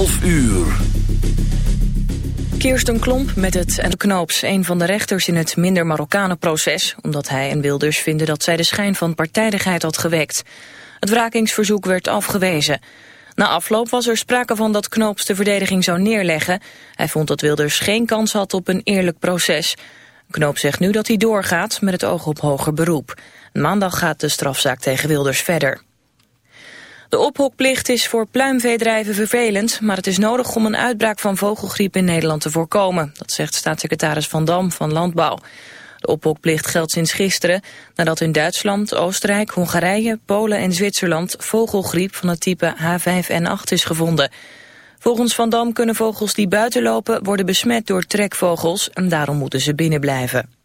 12 uur. Kirsten Klomp met het en Knoops, een van de rechters in het minder Marokkanen-proces, omdat hij en Wilders vinden dat zij de schijn van partijdigheid had gewekt. Het wrakingsverzoek werd afgewezen. Na afloop was er sprake van dat Knoops de verdediging zou neerleggen. Hij vond dat Wilders geen kans had op een eerlijk proces. Knoop zegt nu dat hij doorgaat met het oog op hoger beroep. Maandag gaat de strafzaak tegen Wilders verder. De ophokplicht is voor pluimveedrijven vervelend, maar het is nodig om een uitbraak van vogelgriep in Nederland te voorkomen. Dat zegt staatssecretaris Van Dam van Landbouw. De ophokplicht geldt sinds gisteren nadat in Duitsland, Oostenrijk, Hongarije, Polen en Zwitserland vogelgriep van het type H5N8 is gevonden. Volgens Van Dam kunnen vogels die buiten lopen worden besmet door trekvogels en daarom moeten ze binnen blijven.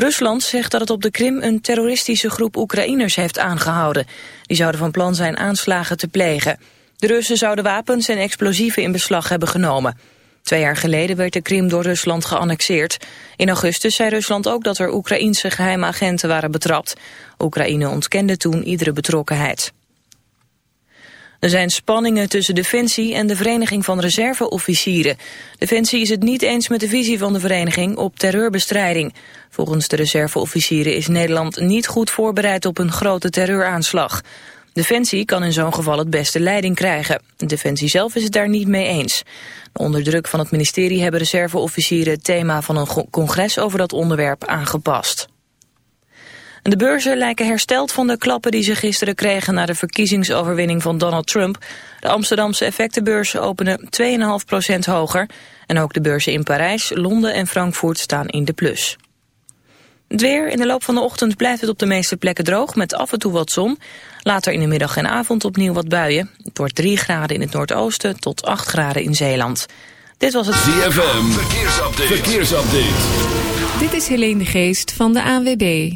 Rusland zegt dat het op de Krim een terroristische groep Oekraïners heeft aangehouden. Die zouden van plan zijn aanslagen te plegen. De Russen zouden wapens en explosieven in beslag hebben genomen. Twee jaar geleden werd de Krim door Rusland geannexeerd. In augustus zei Rusland ook dat er Oekraïense geheime agenten waren betrapt. Oekraïne ontkende toen iedere betrokkenheid. Er zijn spanningen tussen Defensie en de Vereniging van Reserveofficieren. Defensie is het niet eens met de visie van de vereniging op terreurbestrijding. Volgens de reserveofficieren is Nederland niet goed voorbereid op een grote terreuraanslag. Defensie kan in zo'n geval het beste leiding krijgen. Defensie zelf is het daar niet mee eens. Onder druk van het ministerie hebben reserveofficieren het thema van een congres over dat onderwerp aangepast. De beurzen lijken hersteld van de klappen die ze gisteren kregen na de verkiezingsoverwinning van Donald Trump. De Amsterdamse effectenbeurzen openen 2,5% hoger. En ook de beurzen in Parijs, Londen en Frankfurt staan in de plus. Het weer. In de loop van de ochtend blijft het op de meeste plekken droog met af en toe wat zon. Later in de middag en avond opnieuw wat buien. Het wordt 3 graden in het noordoosten tot 8 graden in Zeeland. Dit was het ZFM. Verkeersupdate. Verkeersupdate. Dit is Helene de Geest van de ANWB.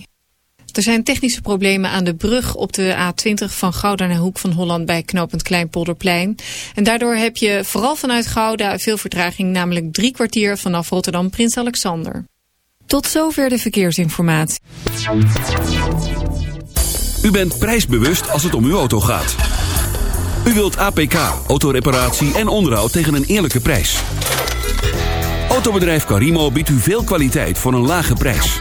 Er zijn technische problemen aan de brug op de A20 van Gouda naar Hoek van Holland bij knooppunt Kleinpolderplein. En daardoor heb je vooral vanuit Gouda veel vertraging, namelijk drie kwartier vanaf Rotterdam Prins Alexander. Tot zover de verkeersinformatie. U bent prijsbewust als het om uw auto gaat. U wilt APK, autoreparatie en onderhoud tegen een eerlijke prijs. Autobedrijf Carimo biedt u veel kwaliteit voor een lage prijs.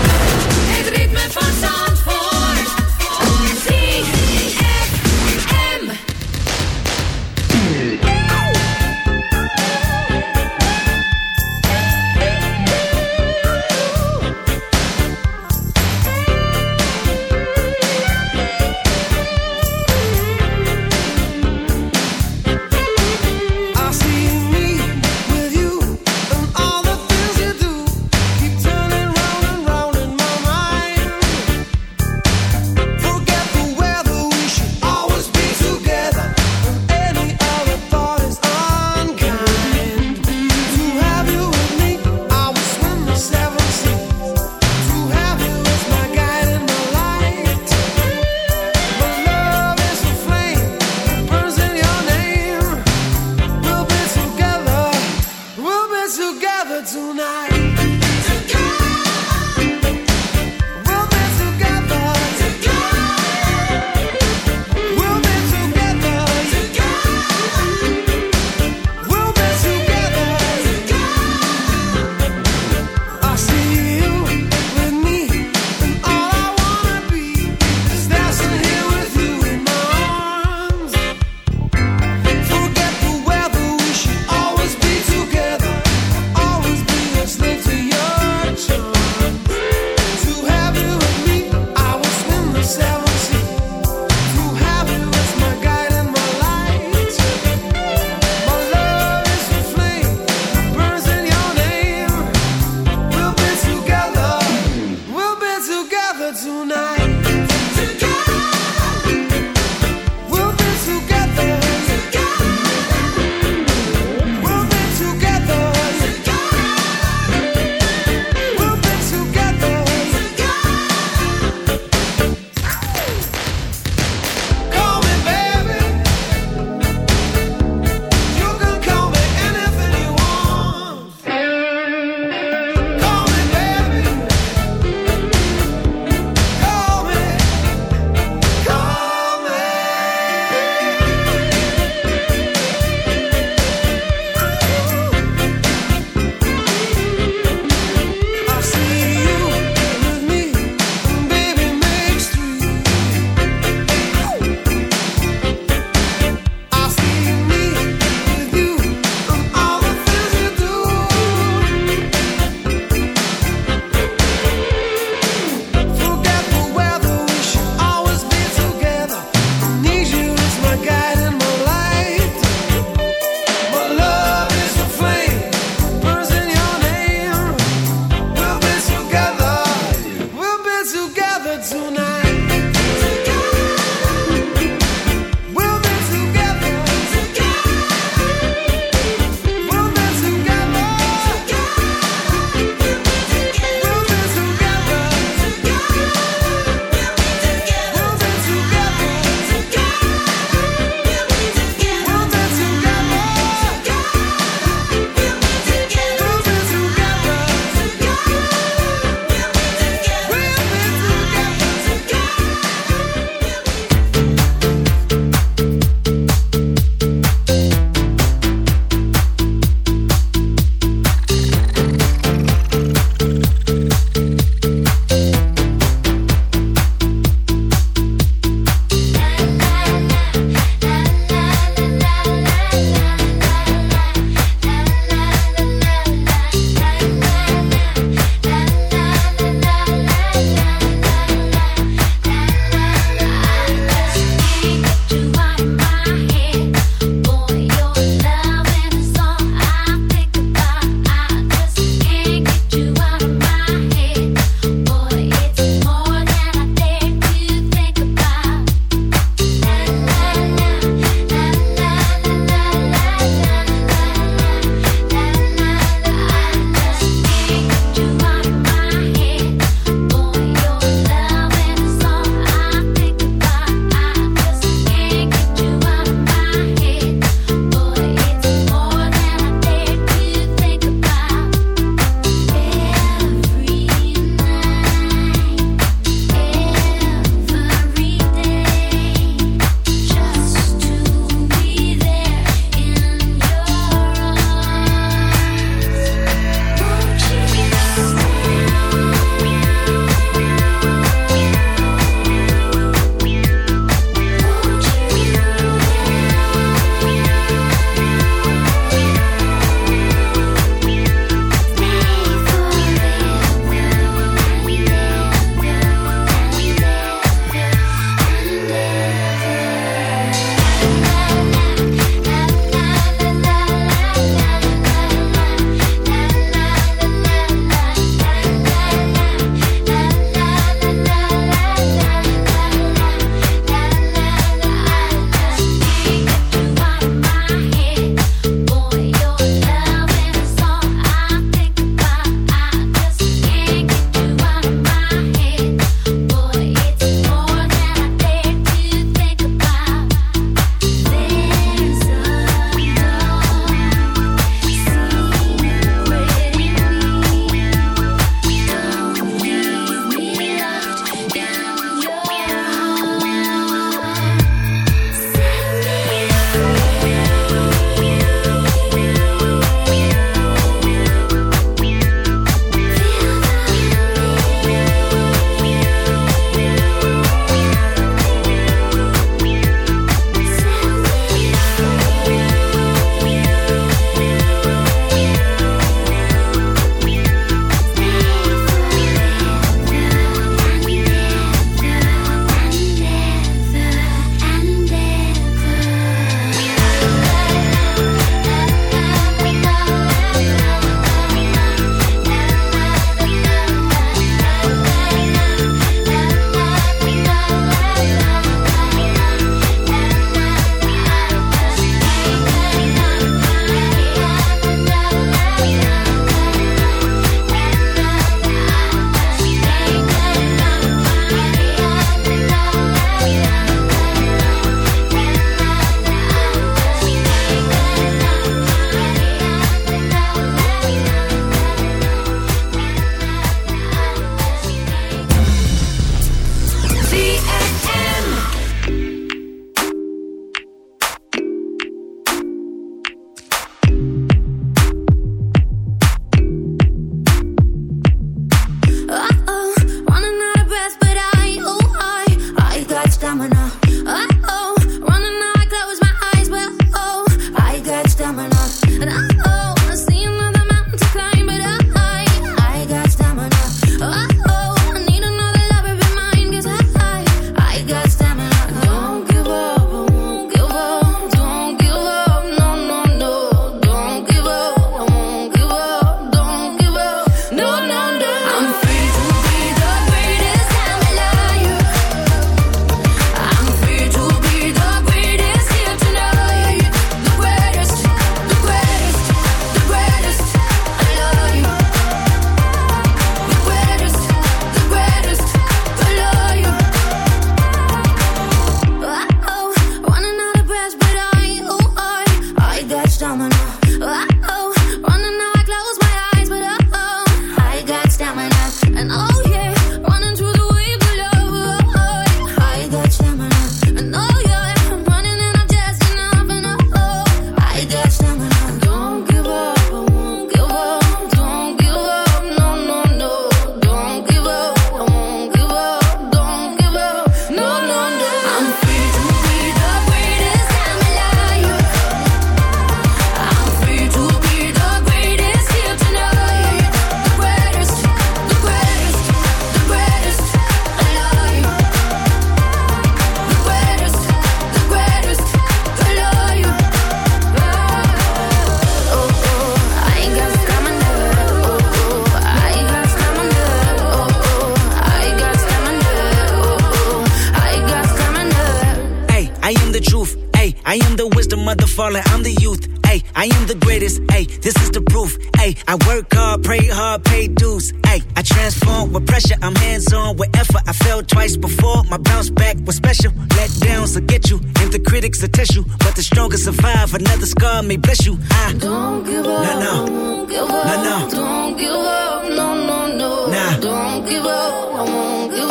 back was special. Let downs will get you, and the critics will test you. But the strongest survive, another scar may bless you. I don't give up. Nah, no. Won't give up. Nah. Don't give up. No, no, no. Nah. Don't give up. I won't give up.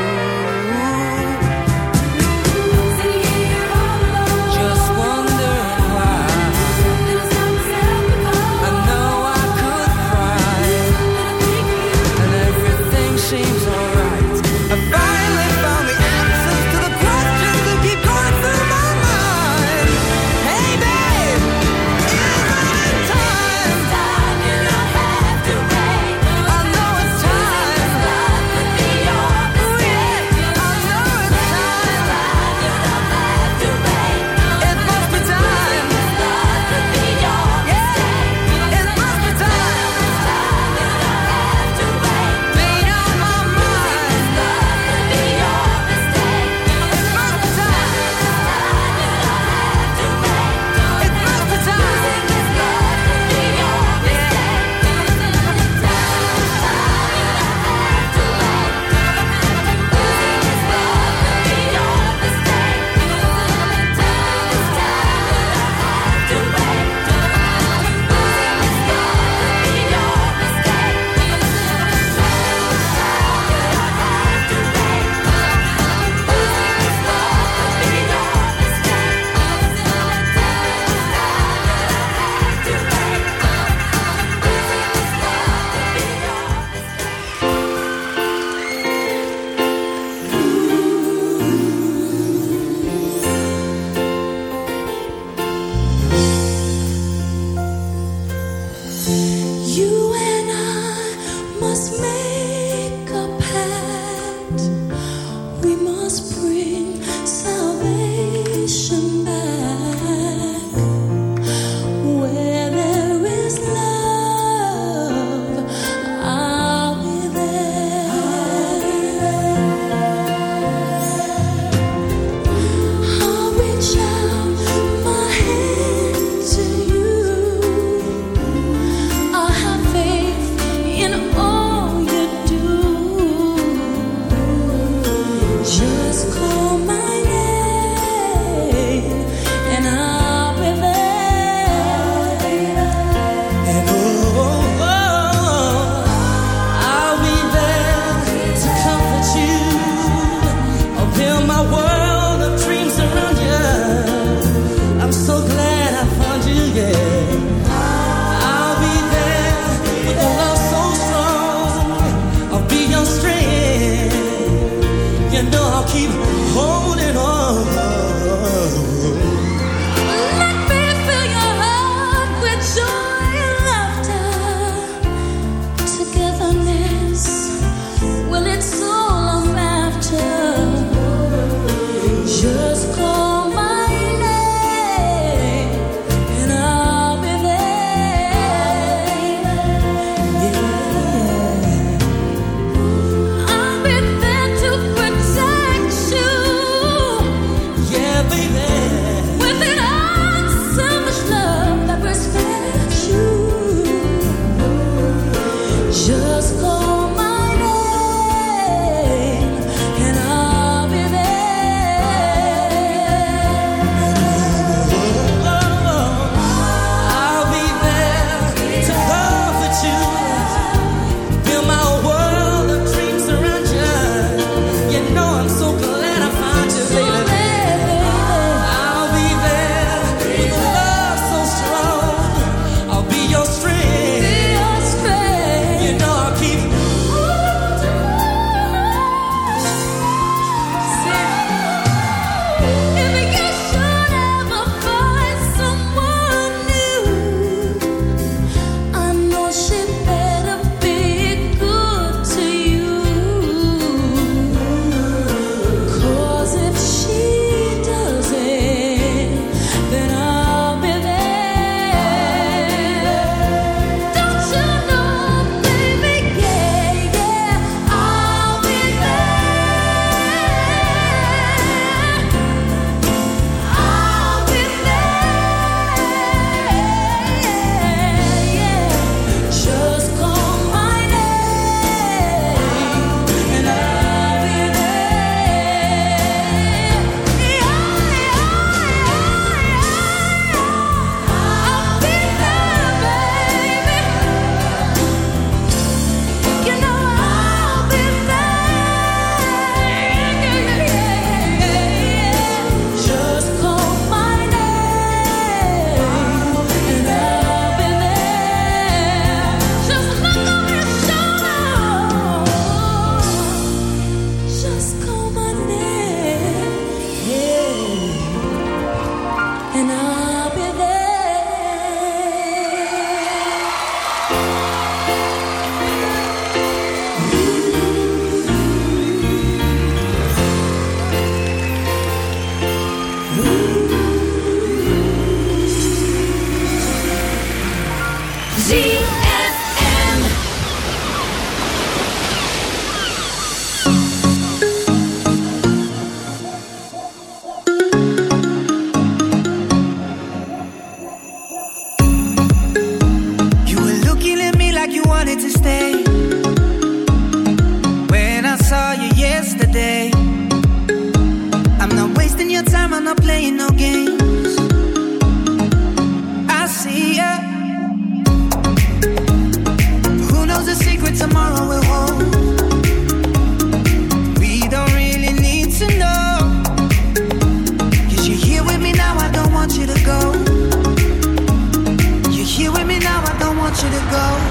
you to go.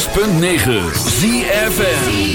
106.9 ZFN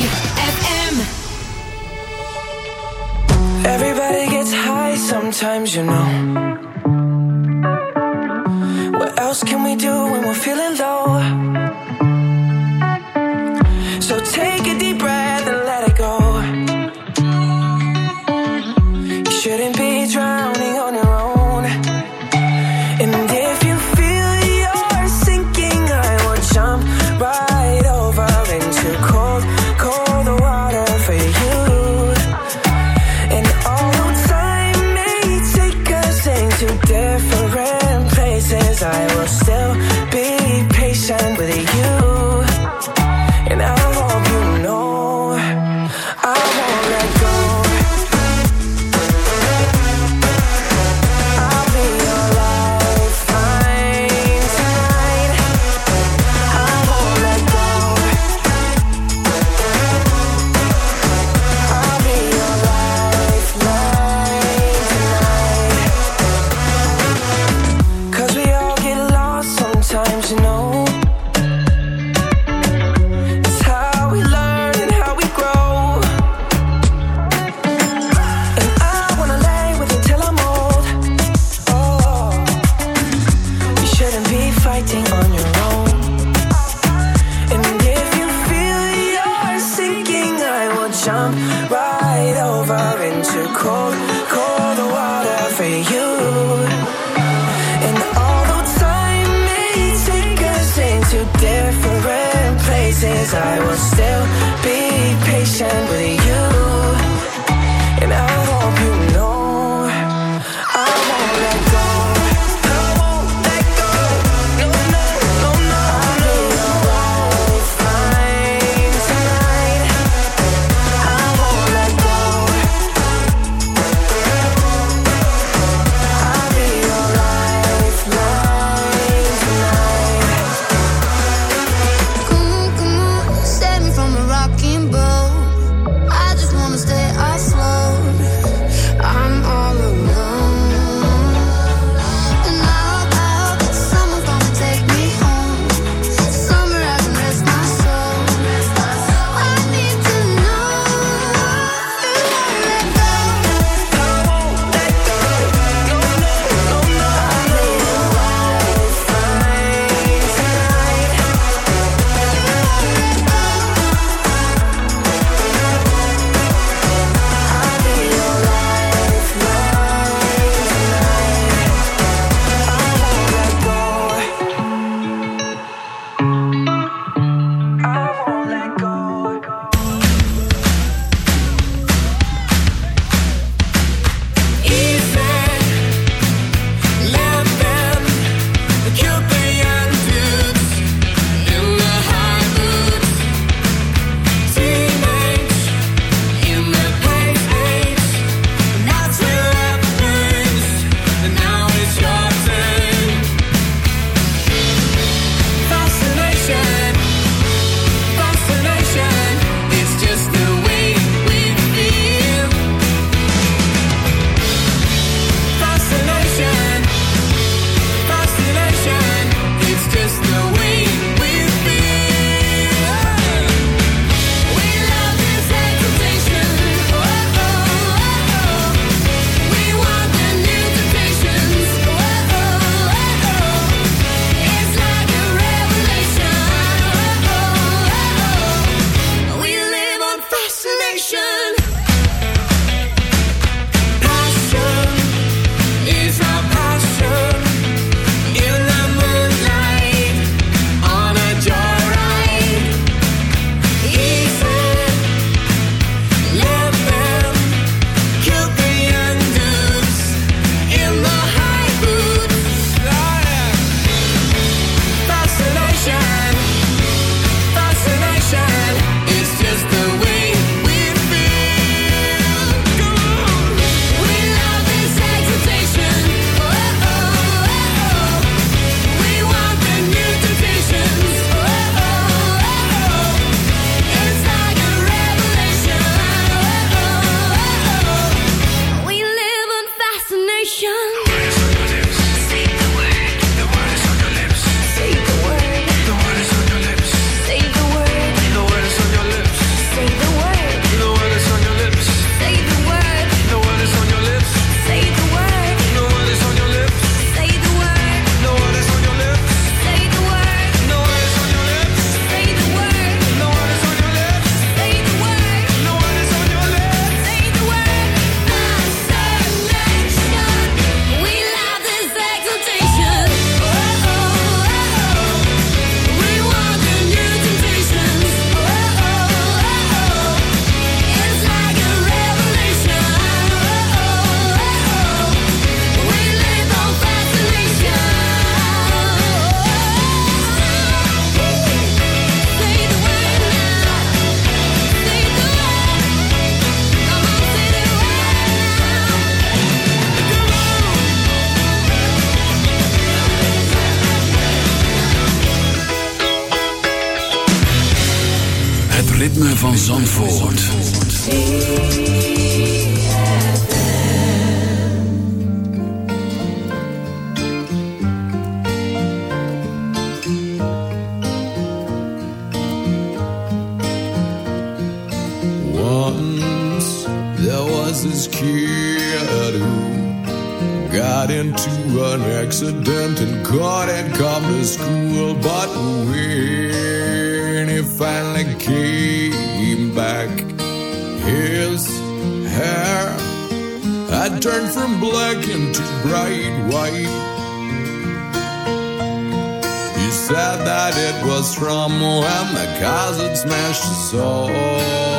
great white. He said that it was from when the cousin smashed his soul.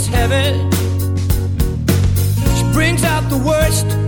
It. She brings out the worst